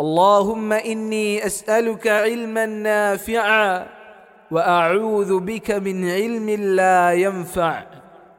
اللهم إني أسألك علما نافعا وأعوذ بك من علم لا ينفع.